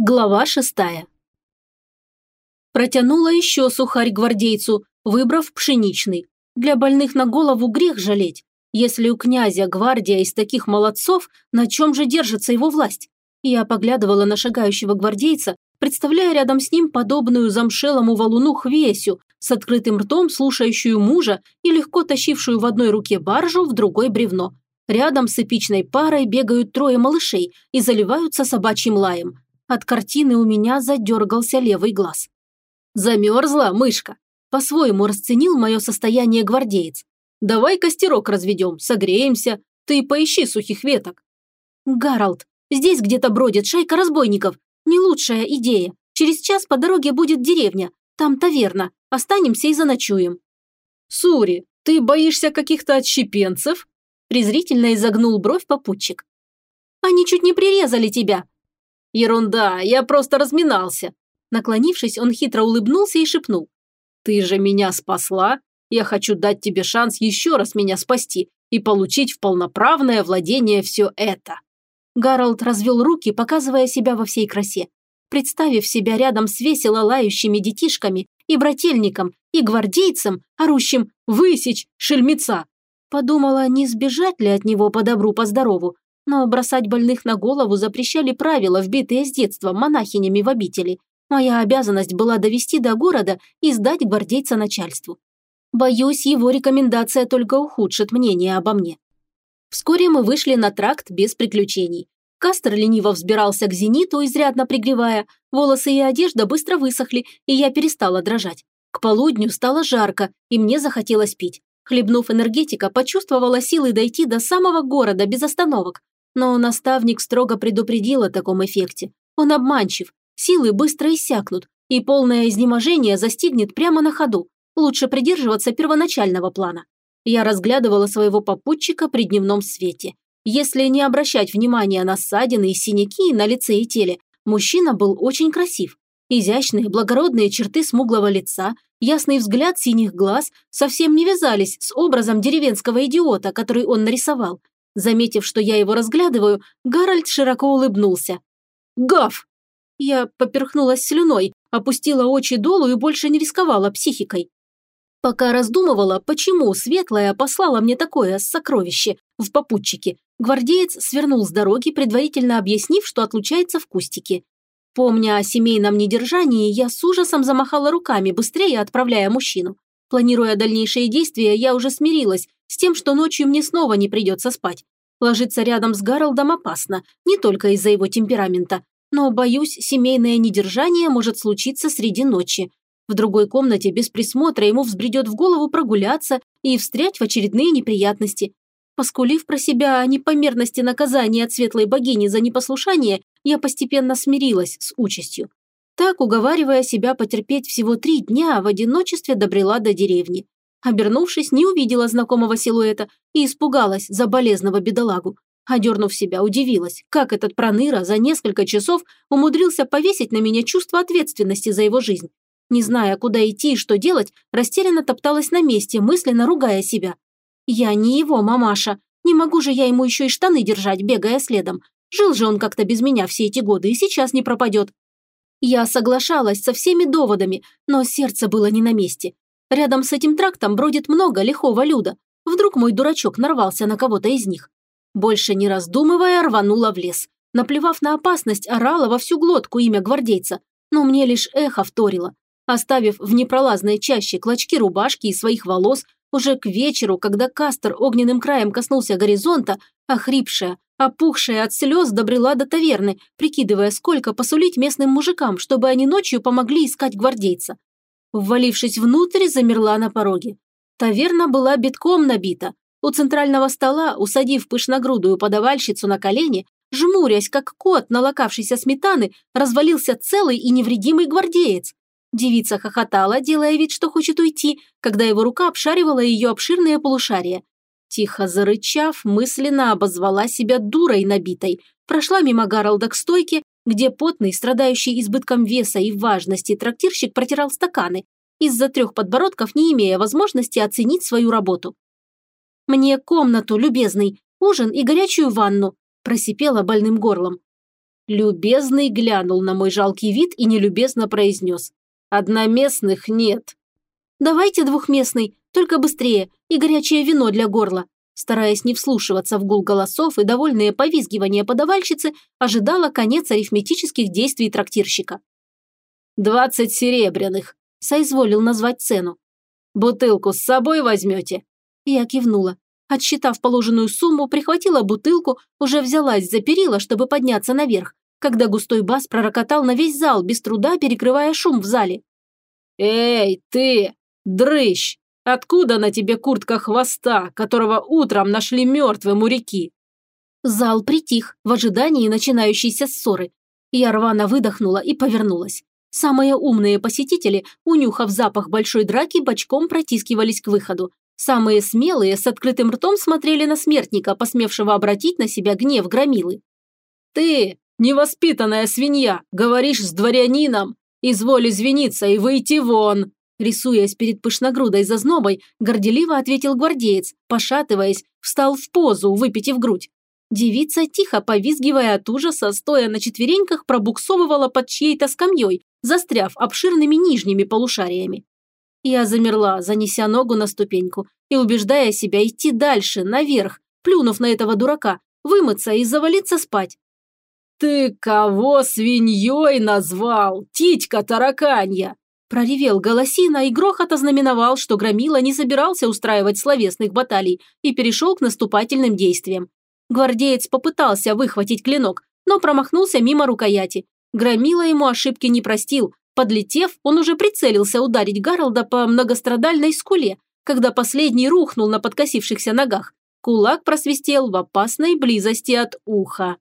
Глава шестая. Протянула еще сухарь гвардейцу, выбрав пшеничный. Для больных на голову грех жалеть. Если у князя гвардия из таких молодцов, на чем же держится его власть? Я поглядывала на шагающего гвардейца, представляя рядом с ним подобную замшелому валуну хвесю, с открытым ртом слушающую мужа и легко тащившую в одной руке баржу, в другой бревно. Рядом с эпичной парой бегают трое малышей и заливаются собачьим лаем. От картины у меня задергался левый глаз. «Замерзла, мышка?» По-своему расценил мое состояние гвардеец. «Давай костерок разведем, согреемся. Ты поищи сухих веток». «Гарольд, здесь где-то бродит шайка разбойников. Не лучшая идея. Через час по дороге будет деревня. Там таверна. Останемся и заночуем». «Сури, ты боишься каких-то отщепенцев?» презрительно изогнул бровь попутчик. «Они чуть не прирезали тебя», «Ерунда, я просто разминался». Наклонившись, он хитро улыбнулся и шепнул. «Ты же меня спасла. Я хочу дать тебе шанс еще раз меня спасти и получить в полноправное владение все это». Гарольд развел руки, показывая себя во всей красе. Представив себя рядом с весело лающими детишками и брательником, и гвардейцем, орущим «Высечь, шельмеца!» Подумала, не сбежать ли от него по добру, по но бросать больных на голову запрещали правила, вбитые с детства монахинями в обители. Моя обязанность была довести до города и сдать гвардейца начальству. Боюсь, его рекомендация только ухудшит мнение обо мне. Вскоре мы вышли на тракт без приключений. Кастер лениво взбирался к зениту, изрядно пригревая, волосы и одежда быстро высохли, и я перестала дрожать. К полудню стало жарко, и мне захотелось пить. Хлебнув энергетика, почувствовала силы дойти до самого города без остановок, но наставник строго предупредил о таком эффекте. Он обманчив, силы быстро иссякнут, и полное изнеможение застигнет прямо на ходу. Лучше придерживаться первоначального плана. Я разглядывала своего попутчика при дневном свете. Если не обращать внимания на ссадины и синяки на лице и теле, мужчина был очень красив. Изящные, благородные черты смуглого лица, ясный взгляд синих глаз совсем не вязались с образом деревенского идиота, который он нарисовал, Заметив, что я его разглядываю, Гарольд широко улыбнулся. «Гав!» Я поперхнулась слюной, опустила очи долу и больше не рисковала психикой. Пока раздумывала, почему Светлая послала мне такое сокровище в попутчике, гвардеец свернул с дороги, предварительно объяснив, что отлучается в кустике. Помня о семейном недержании, я с ужасом замахала руками, быстрее отправляя мужчину. Планируя дальнейшие действия, я уже смирилась с тем, что ночью мне снова не придется спать. Ложиться рядом с Гарольдом опасно, не только из-за его темперамента, но, боюсь, семейное недержание может случиться среди ночи. В другой комнате без присмотра ему взбредет в голову прогуляться и встрять в очередные неприятности. Поскулив про себя о непомерности наказания от светлой богини за непослушание, я постепенно смирилась с участью. Так, уговаривая себя потерпеть всего три дня, в одиночестве добрела до деревни. Обернувшись, не увидела знакомого силуэта и испугалась за болезного бедолагу. Одернув себя, удивилась, как этот проныра за несколько часов умудрился повесить на меня чувство ответственности за его жизнь. Не зная, куда идти и что делать, растерянно топталась на месте, мысленно ругая себя. «Я не его мамаша. Не могу же я ему еще и штаны держать, бегая следом. Жил же он как-то без меня все эти годы и сейчас не пропадет». Я соглашалась со всеми доводами, но сердце было не на месте. Рядом с этим трактом бродит много лихого люда. Вдруг мой дурачок нарвался на кого-то из них. Больше не раздумывая, рванула в лес. Наплевав на опасность, орала во всю глотку имя гвардейца, но мне лишь эхо вторило. Оставив в непролазной чаще клочки рубашки и своих волос, уже к вечеру, когда Кастер огненным краем коснулся горизонта, охрипшая, опухшая от слез добрела до таверны, прикидывая, сколько посулить местным мужикам, чтобы они ночью помогли искать гвардейца. Ввалившись внутрь, замерла на пороге. Таверна была битком набита. У центрального стола, усадив пышногрудую подавальщицу на колени, жмурясь, как кот, налокавшийся сметаны, развалился целый и невредимый гвардеец. Девица хохотала, делая вид, что хочет уйти, когда его рука обшаривала ее обширные полушария. Тихо зарычав, мысленно обозвала себя дурой набитой, прошла мимо Гаролда к стойке где потный, страдающий избытком веса и важности трактирщик протирал стаканы, из-за трех подбородков не имея возможности оценить свою работу. «Мне комнату, любезный, ужин и горячую ванну», просипела больным горлом. Любезный глянул на мой жалкий вид и нелюбезно произнес. «Одноместных нет». «Давайте двухместный, только быстрее, и горячее вино для горла». Стараясь не вслушиваться в гул голосов и довольные повизгивания подавальщицы, ожидала конец арифметических действий трактирщика. «Двадцать серебряных», – соизволил назвать цену. «Бутылку с собой возьмете?» Я кивнула. Отсчитав положенную сумму, прихватила бутылку, уже взялась за перила, чтобы подняться наверх, когда густой бас пророкотал на весь зал, без труда перекрывая шум в зале. «Эй, ты, дрыщ! Откуда на тебе куртка хвоста, которого утром нашли мертвым у реки?» Зал притих в ожидании начинающейся ссоры. Я рвано выдохнула и повернулась. Самые умные посетители, унюхав запах большой драки, бочком протискивались к выходу. Самые смелые с открытым ртом смотрели на смертника, посмевшего обратить на себя гнев громилы. «Ты, невоспитанная свинья, говоришь с дворянином! Изволь извиниться и выйти вон!» Рисуясь перед пышногрудой зазнобой, горделиво ответил гвардеец, пошатываясь, встал в позу, выпитив грудь. Девица, тихо повизгивая от ужаса, стоя на четвереньках, пробуксовывала под чьей-то скамьей, застряв обширными нижними полушариями. Я замерла, занеся ногу на ступеньку и убеждая себя идти дальше, наверх, плюнув на этого дурака, вымыться и завалиться спать. «Ты кого свиньей назвал, титька тараканья?» Проревел голосина, и грохот ознаменовал, что Громила не собирался устраивать словесных баталий и перешел к наступательным действиям. Гвардеец попытался выхватить клинок, но промахнулся мимо рукояти, Громила ему ошибки не простил. Подлетев, он уже прицелился ударить Гаролда по многострадальной скуле, когда последний рухнул на подкосившихся ногах. Кулак просвистел в опасной близости от уха.